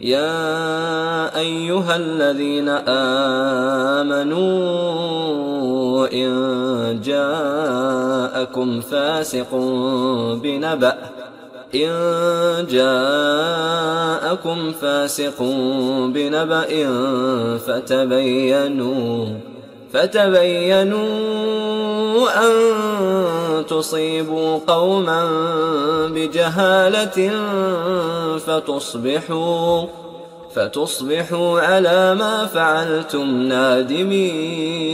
يا أيها الذين آمنوا إن جاءكم فاسق بنبأ إن جاءكم فاسق بنبأ فتبينوا فتبينوا أن تصيبوا قوما بجهالة فتصبحوا فتصبحوا على ما فعلتم نادمين.